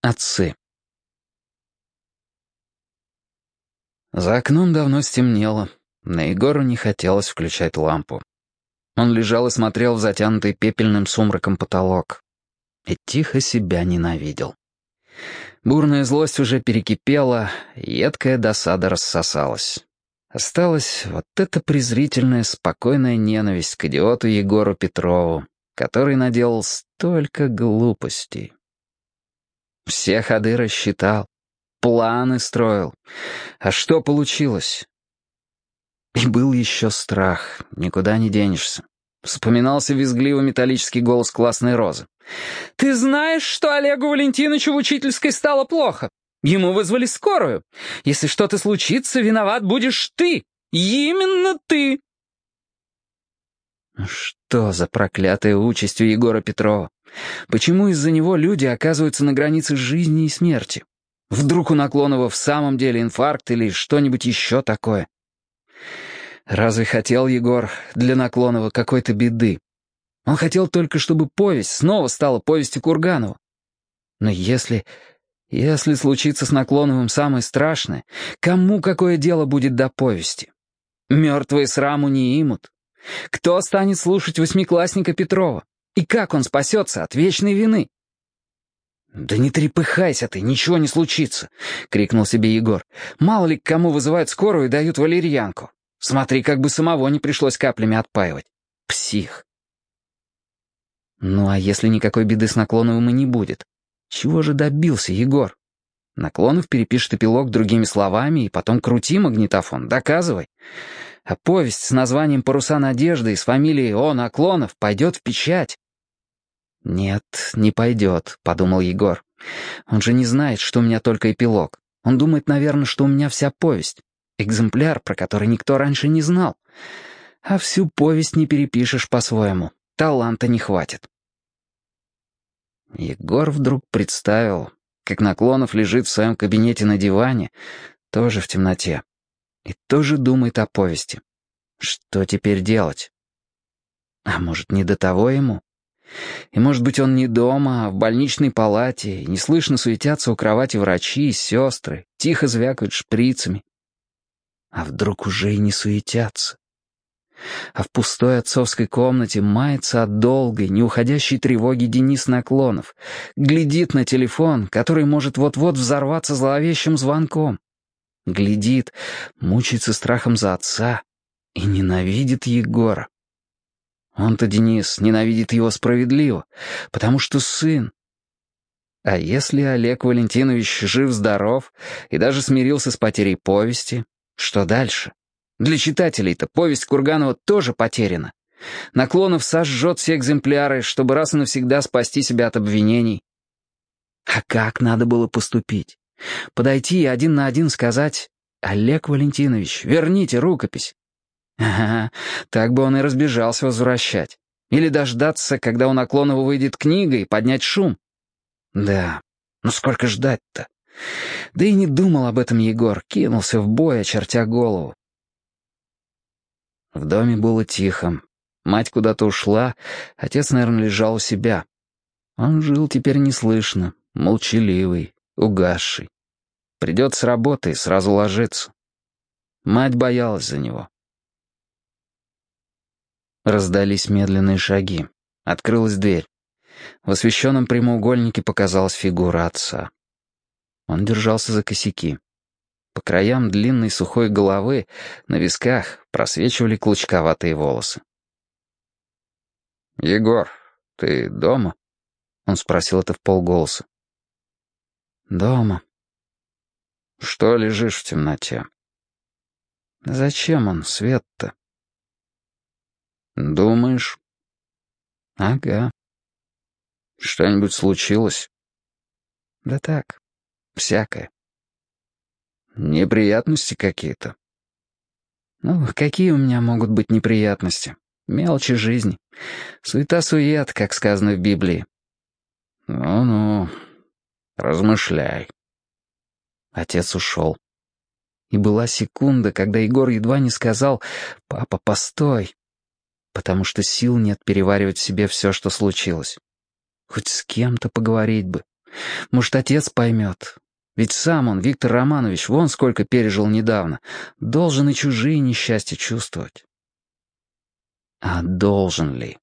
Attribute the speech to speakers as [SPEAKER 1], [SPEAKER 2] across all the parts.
[SPEAKER 1] Отцы. За окном давно стемнело. На Егору не хотелось включать лампу. Он лежал и смотрел в затянутый пепельным сумраком потолок. И тихо себя ненавидел. Бурная злость уже перекипела, едкая досада рассосалась. Осталась вот эта презрительная, спокойная ненависть к идиоту Егору Петрову, который наделал столько глупостей. Все ходы рассчитал, планы строил. А что получилось? И был еще страх, никуда не денешься. Вспоминался визгливо металлический голос классной розы. «Ты знаешь, что Олегу Валентиновичу в учительской стало плохо? Ему вызвали скорую. Если что-то случится, виноват будешь ты. Именно ты!» Что за проклятая участь у Егора Петрова? Почему из-за него люди оказываются на границе жизни и смерти? Вдруг у Наклонова в самом деле инфаркт или что-нибудь еще такое? Разве хотел Егор для Наклонова какой-то беды? Он хотел только, чтобы повесть снова стала повестью Курганова. Но если... если случится с Наклоновым самое страшное, кому какое дело будет до повести? Мертвые сраму не имут. Кто станет слушать восьмиклассника Петрова? И как он спасется от вечной вины? «Да не трепыхайся ты, ничего не случится!» — крикнул себе Егор. «Мало ли к кому вызывают скорую и дают валерьянку. Смотри, как бы самого не пришлось каплями отпаивать. Псих!» Ну а если никакой беды с Наклоновым и не будет? Чего же добился Егор? Наклонов перепишет эпилог другими словами, и потом крути магнитофон, доказывай. А повесть с названием «Паруса надежды» и с фамилией О. Наклонов пойдет в печать. «Нет, не пойдет», — подумал Егор. «Он же не знает, что у меня только эпилог. Он думает, наверное, что у меня вся повесть. Экземпляр, про который никто раньше не знал. А всю повесть не перепишешь по-своему. Таланта не хватит». Егор вдруг представил, как Наклонов лежит в своем кабинете на диване, тоже в темноте, и тоже думает о повести. Что теперь делать? А может, не до того ему? И, может быть, он не дома, а в больничной палате, и неслышно суетятся у кровати врачи и сестры, тихо звякают шприцами. А вдруг уже и не суетятся? А в пустой отцовской комнате мается от долгой, неуходящей тревоги Денис Наклонов, глядит на телефон, который может вот-вот взорваться зловещим звонком глядит, мучается страхом за отца и ненавидит Егора. Он-то, Денис, ненавидит его справедливо, потому что сын. А если Олег Валентинович жив-здоров и даже смирился с потерей повести, что дальше? Для читателей-то повесть Курганова тоже потеряна. Наклонов сожжет все экземпляры, чтобы раз и навсегда спасти себя от обвинений. А как надо было поступить? Подойти и один на один сказать «Олег Валентинович, верните рукопись». Ага, так бы он и разбежался возвращать. Или дождаться, когда у Наклонова выйдет книга, и поднять шум. Да, ну сколько ждать-то? Да и не думал об этом Егор, кинулся в бой, очертя голову. В доме было тихо. Мать куда-то ушла, отец, наверное, лежал у себя. Он жил теперь неслышно, молчаливый, угасший. Придет с работы и сразу ложится. Мать боялась за него. Раздались медленные шаги. Открылась дверь. В освещенном прямоугольнике показалась фигура отца. Он держался за косяки. По краям длинной сухой головы, на висках, просвечивали клочковатые волосы. «Егор, ты дома?» Он спросил это в полголоса. «Дома». «Что лежишь в темноте?» «Зачем он, свет-то?» «Думаешь?» «Ага». «Что-нибудь случилось?» «Да так, всякое». «Неприятности какие-то?» «Ну, какие у меня могут быть неприятности? Мелочи жизни. Суета-сует, как сказано в Библии». «Ну-ну, размышляй». Отец ушел. И была секунда, когда Егор едва не сказал «Папа, постой!» Потому что сил нет переваривать в себе все, что случилось. Хоть с кем-то поговорить бы, Может, отец поймет. Ведь сам он, Виктор Романович, вон сколько пережил недавно. Должен и чужие несчастья чувствовать. А должен ли?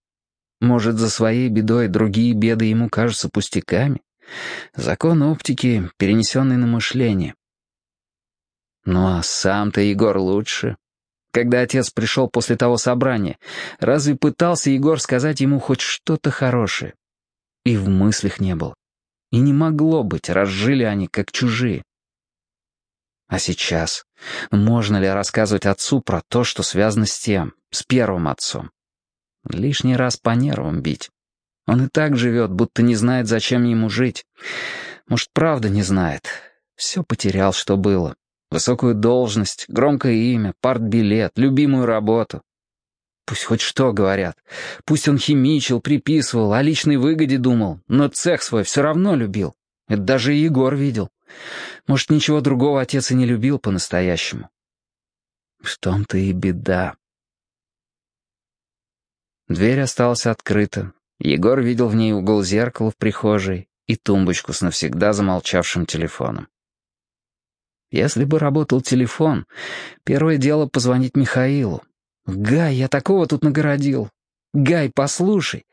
[SPEAKER 1] Может, за своей бедой другие беды ему кажутся пустяками? Закон оптики, перенесенный на мышление. Ну а сам-то Егор лучше. Когда отец пришел после того собрания, разве пытался Егор сказать ему хоть что-то хорошее? И в мыслях не было. И не могло быть, разжили они как чужие. А сейчас? Можно ли рассказывать отцу про то, что связано с тем, с первым отцом? Лишний раз по нервам бить. Он и так живет, будто не знает, зачем ему жить. Может, правда не знает. Все потерял, что было. Высокую должность, громкое имя, партбилет, любимую работу. Пусть хоть что говорят. Пусть он химичил, приписывал, о личной выгоде думал, но цех свой все равно любил. Это даже Егор видел. Может, ничего другого отец и не любил по-настоящему. В том-то и беда. Дверь осталась открыта. Егор видел в ней угол зеркала в прихожей и тумбочку с навсегда замолчавшим телефоном. Если бы работал телефон, первое дело позвонить Михаилу. «Гай, я такого тут нагородил. Гай, послушай.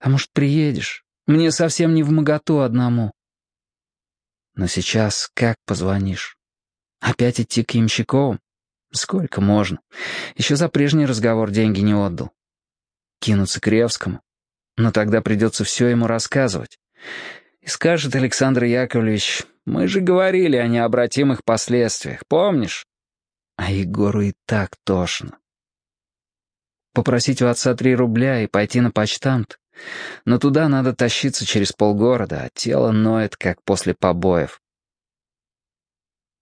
[SPEAKER 1] А может, приедешь? Мне совсем не в моготу одному». Но сейчас как позвонишь? Опять идти к Ямщиковым? Сколько можно? Еще за прежний разговор деньги не отдал. Кинуться к Ревскому? Но тогда придется все ему рассказывать. И скажет Александр Яковлевич, мы же говорили о необратимых последствиях, помнишь? А Егору и так тошно. Попросить у отца три рубля и пойти на почтамт. Но туда надо тащиться через полгорода, а тело ноет, как после побоев.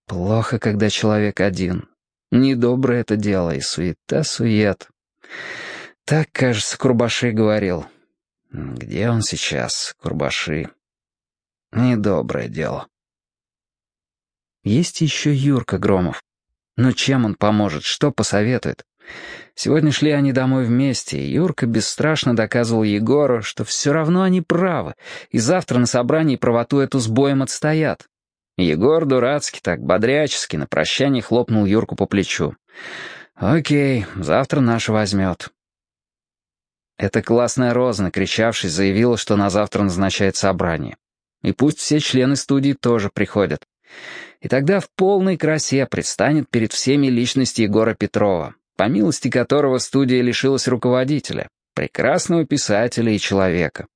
[SPEAKER 1] Плохо, когда человек один. Недоброе это дело и суета-сует. Так, кажется, Курбаши говорил. Где он сейчас, Курбаши? Недоброе дело. Есть еще Юрка Громов. Но чем он поможет, что посоветует? Сегодня шли они домой вместе, и Юрка бесстрашно доказывал Егору, что все равно они правы, и завтра на собрании правоту эту с боем отстоят. Егор дурацкий так, бодрячески, на прощание хлопнул Юрку по плечу. «Окей, завтра наша возьмет». Эта классная Роза, накричавшись, заявила, что на завтра назначает собрание. И пусть все члены студии тоже приходят. И тогда в полной красе предстанет перед всеми личность Егора Петрова, по милости которого студия лишилась руководителя, прекрасного писателя и человека.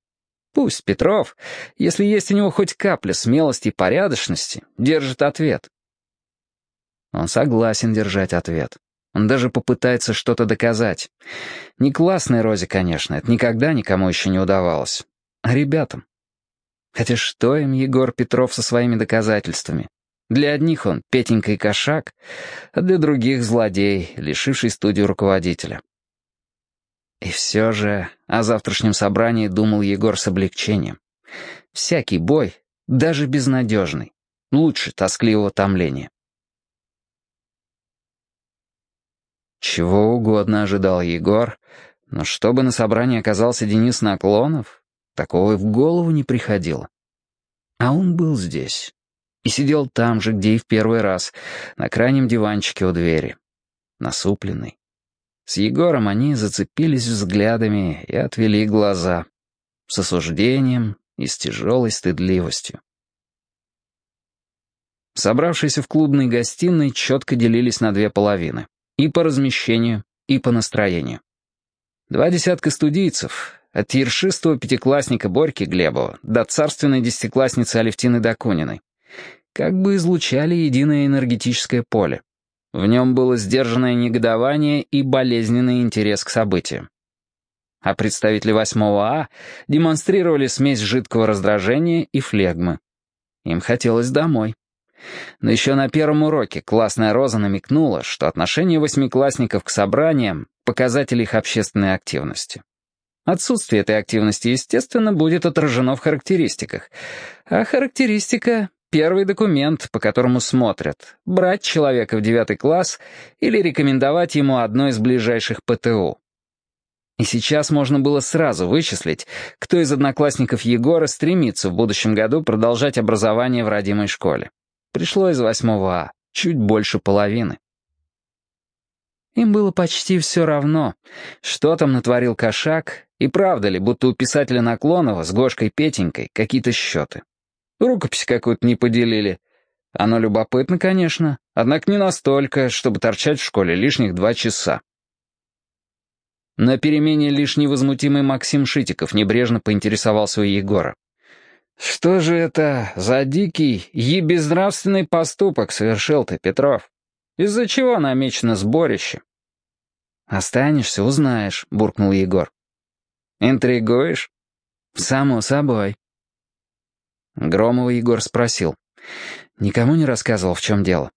[SPEAKER 1] Пусть Петров, если есть у него хоть капля смелости и порядочности, держит ответ. Он согласен держать ответ. Он даже попытается что-то доказать. Не классной Розе, конечно, это никогда никому еще не удавалось. А ребятам. Хотя что им Егор Петров со своими доказательствами? Для одних он Петенька и кошак, а для других злодей, лишивший студию руководителя. И все же о завтрашнем собрании думал Егор с облегчением. Всякий бой, даже безнадежный, лучше тоскливого томления. Чего угодно ожидал Егор, но чтобы на собрании оказался Денис Наклонов, такого и в голову не приходило. А он был здесь. И сидел там же, где и в первый раз, на крайнем диванчике у двери. Насупленный. С Егором они зацепились взглядами и отвели глаза. С осуждением и с тяжелой стыдливостью. Собравшиеся в клубной гостиной четко делились на две половины. И по размещению, и по настроению. Два десятка студийцев, от ершистого пятиклассника Борьки Глебова до царственной десятиклассницы Алевтины Докуниной, как бы излучали единое энергетическое поле. В нем было сдержанное негодование и болезненный интерес к событиям. А представители 8 А демонстрировали смесь жидкого раздражения и флегмы. Им хотелось домой. Но еще на первом уроке классная Роза намекнула, что отношение восьмиклассников к собраниям — показатель их общественной активности. Отсутствие этой активности, естественно, будет отражено в характеристиках. А характеристика — первый документ, по которому смотрят, брать человека в девятый класс или рекомендовать ему одно из ближайших ПТУ. И сейчас можно было сразу вычислить, кто из одноклассников Егора стремится в будущем году продолжать образование в родимой школе. Пришло из восьмого А, чуть больше половины. Им было почти все равно, что там натворил кошак, и правда ли, будто у писателя Наклонова с Гошкой Петенькой какие-то счеты. Рукопись какую-то не поделили. Оно любопытно, конечно, однако не настолько, чтобы торчать в школе лишних два часа. На перемене лишь невозмутимый Максим Шитиков небрежно поинтересовался у Егора. «Что же это за дикий и безнравственный поступок совершил ты, Петров?» Из-за чего намечено сборище?» «Останешься, узнаешь», — буркнул Егор. «Интригуешь?» «Само собой». Громова Егор спросил. «Никому не рассказывал, в чем дело?»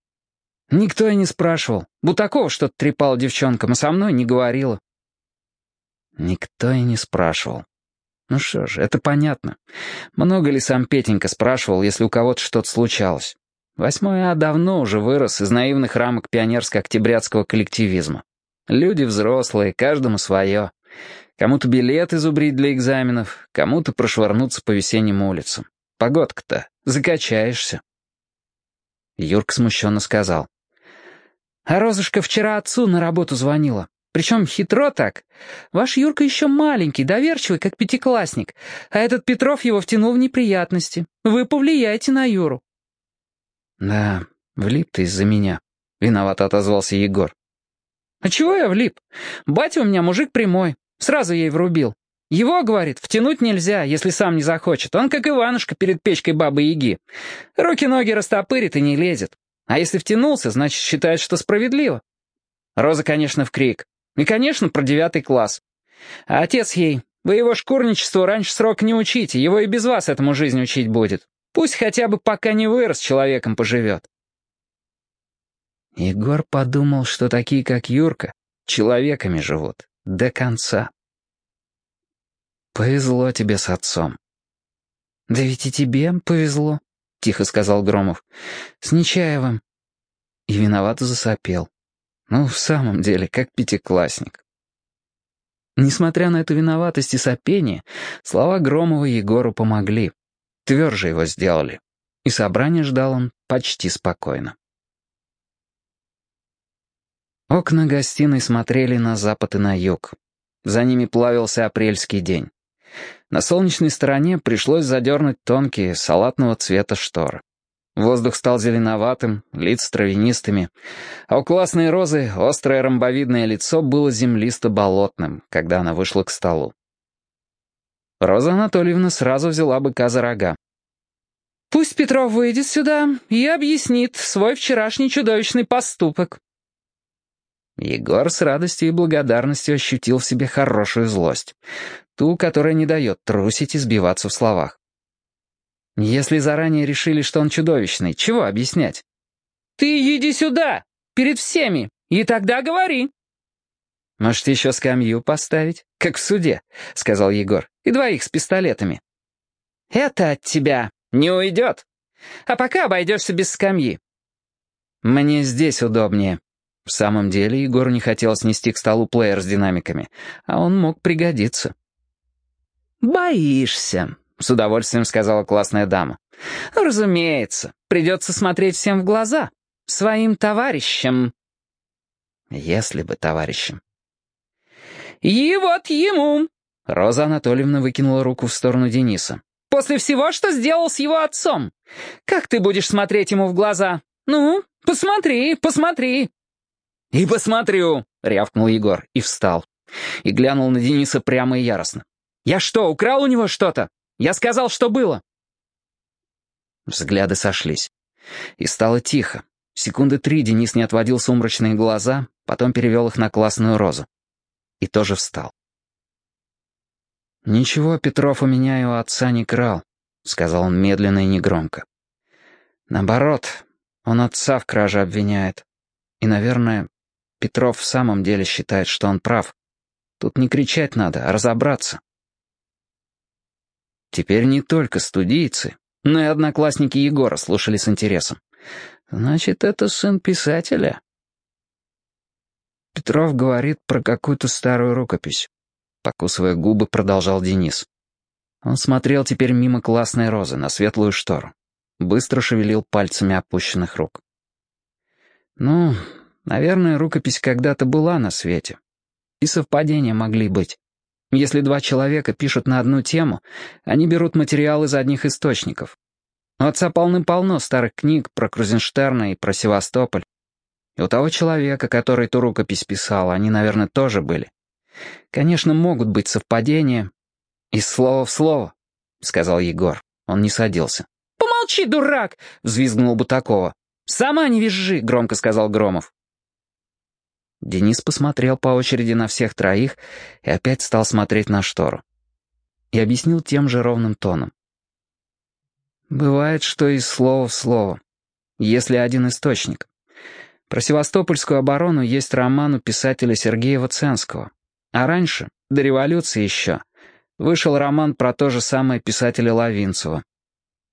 [SPEAKER 1] «Никто и не спрашивал. Бутакова что-то трепала девчонкам, а со мной не говорила». Никто и не спрашивал. Ну что ж, это понятно. Много ли сам Петенька спрашивал, если у кого-то что-то случалось? Восьмой А давно уже вырос из наивных рамок пионерско-октябрятского коллективизма. Люди взрослые, каждому свое. Кому-то билет изубрить для экзаменов, кому-то прошвырнуться по весенним улицам. Погодка-то, закачаешься. Юрка смущенно сказал. «А Розушка вчера отцу на работу звонила. Причем хитро так. Ваш Юрка еще маленький, доверчивый, как пятиклассник, а этот Петров его втянул в неприятности. Вы повлияете на Юру». «Да, влип ты из-за меня», — виновато отозвался Егор. «А чего я влип? Батя у меня мужик прямой, сразу ей врубил. Его, говорит, втянуть нельзя, если сам не захочет. Он как Иванушка перед печкой бабы-яги. Руки-ноги растопырит и не лезет. А если втянулся, значит, считает, что справедливо. Роза, конечно, в крик. И, конечно, про девятый класс. А отец ей, вы его шкурничеству раньше срока не учите, его и без вас этому жизнь учить будет. Пусть хотя бы пока не вырос, человеком поживет. Егор подумал, что такие, как Юрка, человеками живут до конца. «Повезло тебе с отцом». «Да ведь и тебе повезло», — тихо сказал Громов. «С Нечаевым». И виновато засопел. Ну, в самом деле, как пятиклассник. Несмотря на эту виноватость и сопение, слова Громова Егору помогли. Тверже его сделали. И собрание ждал он почти спокойно. Окна гостиной смотрели на запад и на юг. За ними плавился апрельский день. На солнечной стороне пришлось задернуть тонкие, салатного цвета шторы. Воздух стал зеленоватым, лица травянистыми, а у классной розы острое ромбовидное лицо было землисто-болотным, когда она вышла к столу. Роза Анатольевна сразу взяла быка за рога. «Пусть Петров выйдет сюда и объяснит свой вчерашний чудовищный поступок». Егор с радостью и благодарностью ощутил в себе хорошую злость. Ту, которая не дает трусить и сбиваться в словах. Если заранее решили, что он чудовищный, чего объяснять? «Ты иди сюда, перед всеми, и тогда говори». «Может, еще скамью поставить, как в суде», — сказал Егор, — «и двоих с пистолетами». «Это от тебя не уйдет. А пока обойдешься без скамьи». «Мне здесь удобнее». В самом деле Егору не хотелось нести к столу плеер с динамиками, а он мог пригодиться. «Боишься», — с удовольствием сказала классная дама. «Разумеется, придется смотреть всем в глаза. Своим товарищам». «Если бы товарищам». «И вот ему!» Роза Анатольевна выкинула руку в сторону Дениса. «После всего, что сделал с его отцом. Как ты будешь смотреть ему в глаза? Ну, посмотри, посмотри!» «И посмотрю!» — рявкнул Егор и встал. И глянул на Дениса прямо и яростно. «Я что, украл у него что-то? Я сказал, что было!» Взгляды сошлись. И стало тихо. Секунды три Денис не отводил сумрачные глаза, потом перевел их на классную розу и тоже встал. «Ничего Петров у меня и у отца не крал», — сказал он медленно и негромко. «Наоборот, он отца в краже обвиняет. И, наверное, Петров в самом деле считает, что он прав. Тут не кричать надо, а разобраться». Теперь не только студийцы, но и одноклассники Егора слушали с интересом. «Значит, это сын писателя?» Петров говорит про какую-то старую рукопись. покусывая губы, продолжал Денис. Он смотрел теперь мимо классной розы на светлую штору. Быстро шевелил пальцами опущенных рук. Ну, наверное, рукопись когда-то была на свете. И совпадения могли быть. Если два человека пишут на одну тему, они берут материал из одних источников. У отца полным-полно старых книг про Крузенштерна и про Севастополь. И у того человека, который ту рукопись писал, они, наверное, тоже были. Конечно, могут быть совпадения. Из слова в слово, — сказал Егор. Он не садился.
[SPEAKER 2] «Помолчи, дурак!» — взвизгнул Бутакова. «Сама не визжи!» — громко сказал Громов.
[SPEAKER 1] Денис посмотрел по очереди на всех троих и опять стал смотреть на штору. И объяснил тем же ровным тоном. «Бывает, что из слова в слово, если один источник. Про Севастопольскую оборону есть роман у писателя Сергея Ваценского. А раньше, до революции еще, вышел роман про то же самое писателя Лавинцева.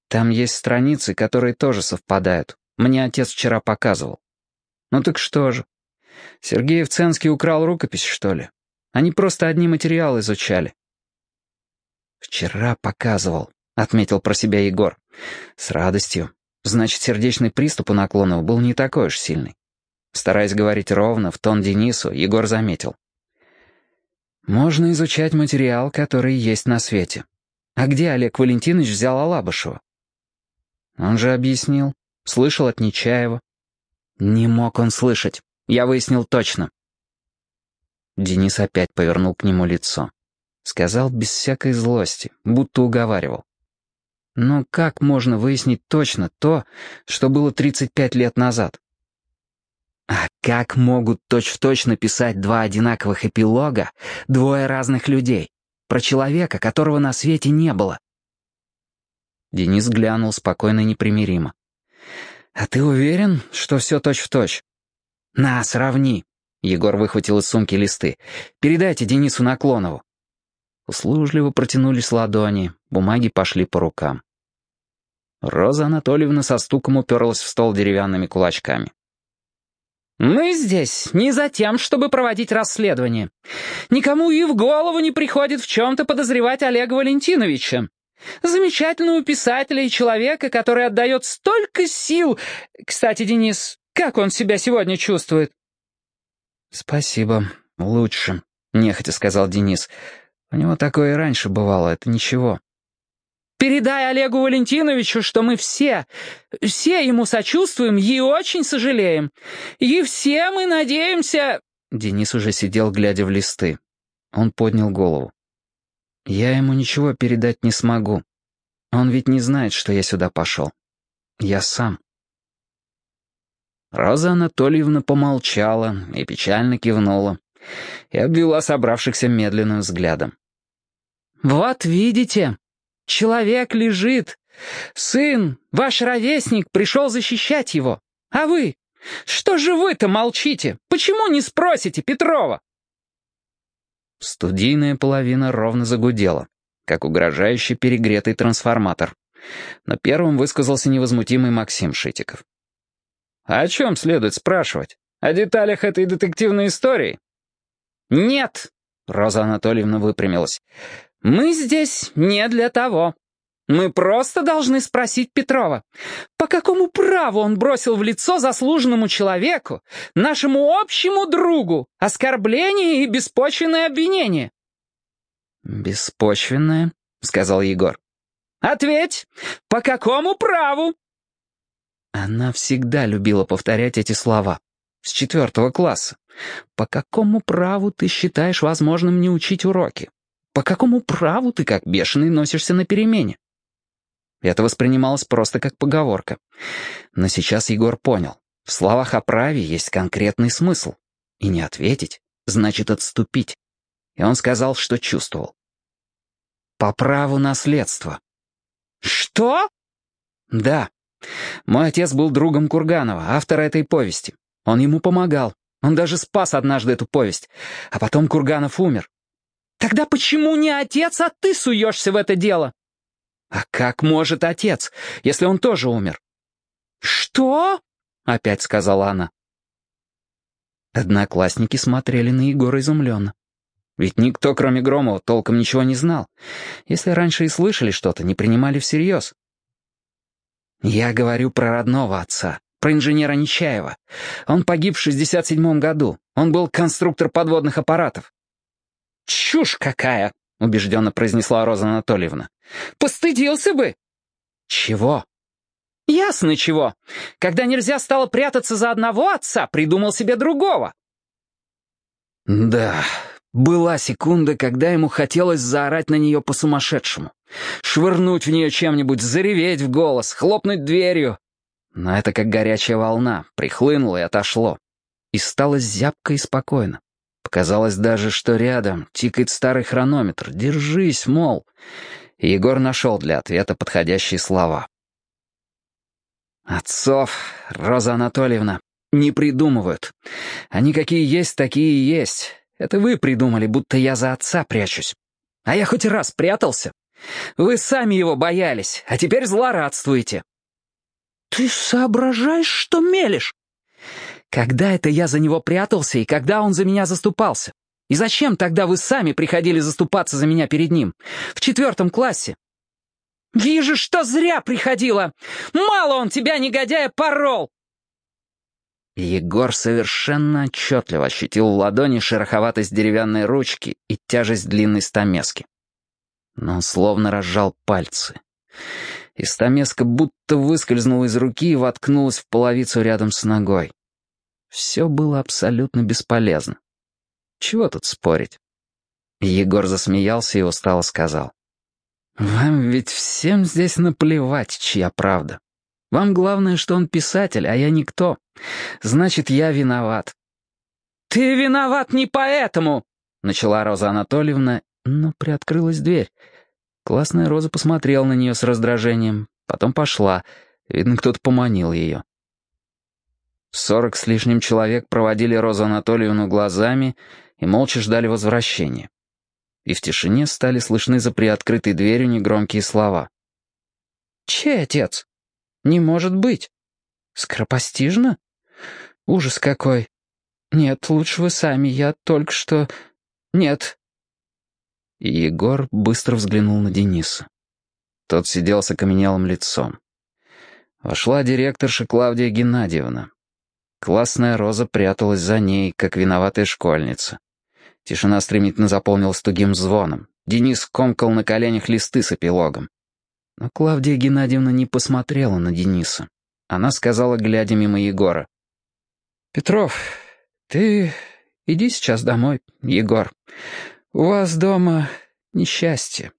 [SPEAKER 1] Там есть страницы, которые тоже совпадают. Мне отец вчера показывал. Ну так что же? Сергей Вценский украл рукопись, что ли? Они просто одни материалы изучали. «Вчера показывал», — отметил про себя Егор. «С радостью. Значит, сердечный приступ у Наклонова был не такой уж сильный». Стараясь говорить ровно, в тон Денису, Егор заметил. «Можно изучать материал, который есть на свете. А где Олег Валентинович взял Алабышева?» Он же объяснил. Слышал от Нечаева. Не мог он слышать. Я выяснил точно. Денис опять повернул к нему лицо. Сказал без всякой злости, будто уговаривал. Но как можно выяснить точно то, что было 35 лет назад? А как могут точь-в-точь -точь написать два одинаковых эпилога двое разных людей? Про человека, которого на свете не было. Денис глянул спокойно и непримиримо. «А ты уверен, что все точь-в-точь?» «На, сравни!» Егор выхватил из сумки листы. «Передайте Денису Наклонову». Услужливо протянулись ладони, бумаги пошли по рукам. Роза Анатольевна со стуком уперлась в стол деревянными кулачками.
[SPEAKER 2] «Мы здесь не за тем, чтобы проводить расследование. Никому и в голову не приходит в чем-то подозревать Олега Валентиновича. Замечательного писателя и человека, который отдает столько сил. Кстати, Денис, как он себя сегодня чувствует?»
[SPEAKER 1] «Спасибо. Лучше», — нехотя сказал Денис. «У него такое и раньше бывало, это ничего».
[SPEAKER 2] «Передай Олегу Валентиновичу, что мы все, все ему сочувствуем и очень сожалеем. И все мы надеемся...»
[SPEAKER 1] Денис уже сидел, глядя в листы. Он поднял голову. «Я ему ничего передать не смогу. Он ведь не знает, что я сюда пошел. Я сам». Роза Анатольевна помолчала и печально кивнула и обвела собравшихся медленным взглядом.
[SPEAKER 2] «Вот видите, человек лежит. Сын, ваш ровесник, пришел защищать его. А вы? Что же вы-то молчите? Почему не спросите Петрова?»
[SPEAKER 1] Студийная половина ровно загудела, как угрожающий перегретый трансформатор. Но первым высказался невозмутимый Максим Шитиков. «А о чем следует спрашивать? О деталях этой детективной истории?»
[SPEAKER 2] «Нет!» — Роза Анатольевна выпрямилась. «Мы здесь не для того. Мы просто должны спросить Петрова, по какому праву он бросил в лицо заслуженному человеку, нашему общему другу, оскорбление и беспочвенное обвинение?»
[SPEAKER 1] «Беспочвенное?» — сказал Егор.
[SPEAKER 2] «Ответь, по какому праву?»
[SPEAKER 1] Она всегда любила повторять эти слова. С четвертого класса. «По какому праву ты считаешь возможным не учить уроки? По какому праву ты как бешеный носишься на перемене?» Это воспринималось просто как поговорка. Но сейчас Егор понял. В словах о праве есть конкретный смысл. И не ответить значит отступить. И он сказал, что чувствовал. «По праву наследства».
[SPEAKER 2] «Что?»
[SPEAKER 1] «Да. Мой отец был другом Курганова, автора этой повести. Он ему помогал. Он даже спас однажды эту повесть. А потом Курганов умер.
[SPEAKER 2] Тогда почему не отец, а ты суешься в это дело?
[SPEAKER 1] А как может отец, если он тоже умер?
[SPEAKER 2] Что?
[SPEAKER 1] Опять сказала она. Одноклассники смотрели на Егора изумленно. Ведь никто, кроме Громова, толком ничего не знал. Если раньше и слышали что-то, не принимали всерьез. Я говорю про родного отца, про инженера Нечаева. Он погиб в 67-м году. Он был конструктор подводных аппаратов.
[SPEAKER 2] «Чушь какая!» — убежденно произнесла Роза Анатольевна. «Постыдился бы!»
[SPEAKER 1] «Чего?»
[SPEAKER 2] «Ясно чего. Когда нельзя стало прятаться за одного отца, придумал себе другого».
[SPEAKER 1] «Да, была секунда, когда ему хотелось заорать на нее по-сумасшедшему. Швырнуть в нее чем-нибудь, зареветь в голос, хлопнуть дверью. Но это как горячая волна, прихлынуло и отошло. И стало зябко и спокойно. Показалось даже, что рядом тикает старый хронометр. «Держись, мол». И Егор нашел для ответа подходящие слова. «Отцов, Роза Анатольевна, не придумывают. Они какие есть, такие и есть. Это вы придумали, будто я за отца прячусь. А я хоть раз прятался. Вы сами его боялись, а теперь злорадствуете».
[SPEAKER 2] «Ты соображаешь, что мелешь?»
[SPEAKER 1] «Когда это я за него прятался и когда он за меня заступался? И зачем тогда вы сами приходили заступаться за меня перед ним? В четвертом классе?»
[SPEAKER 2] «Вижу, что зря приходила! Мало он тебя, негодяя, порол!»
[SPEAKER 1] Егор совершенно отчетливо ощутил в ладони шероховатость деревянной ручки и тяжесть длинной стамески. Но он словно разжал пальцы. И стамеска будто выскользнула из руки и воткнулась в половицу рядом с ногой. Все было абсолютно бесполезно. Чего тут спорить? Егор засмеялся и устало сказал. «Вам ведь всем здесь наплевать, чья правда. Вам главное, что он писатель, а я никто. Значит, я виноват».
[SPEAKER 2] «Ты виноват не поэтому!» — начала Роза Анатольевна,
[SPEAKER 1] но приоткрылась дверь. Классная Роза посмотрела на нее с раздражением, потом пошла. Видно, кто-то поманил ее. Сорок с лишним человек проводили Розу Анатольевну глазами и молча ждали возвращения. И в тишине стали слышны за приоткрытой дверью негромкие слова.
[SPEAKER 2] «Чей отец?» Не может быть. Скоропостижно? Ужас какой. Нет, лучше вы сами, я только что... Нет.
[SPEAKER 1] И Егор быстро взглянул на Дениса. Тот сидел с окаменелым лицом. Вошла директорша Клавдия Геннадьевна. Классная роза пряталась за ней, как виноватая школьница. Тишина стремительно заполнилась тугим звоном. Денис комкал на коленях листы с эпилогом. Но Клавдия Геннадьевна не посмотрела на Дениса. Она сказала, глядя мимо Егора.
[SPEAKER 2] «Петров, ты иди сейчас домой, Егор. У вас дома несчастье».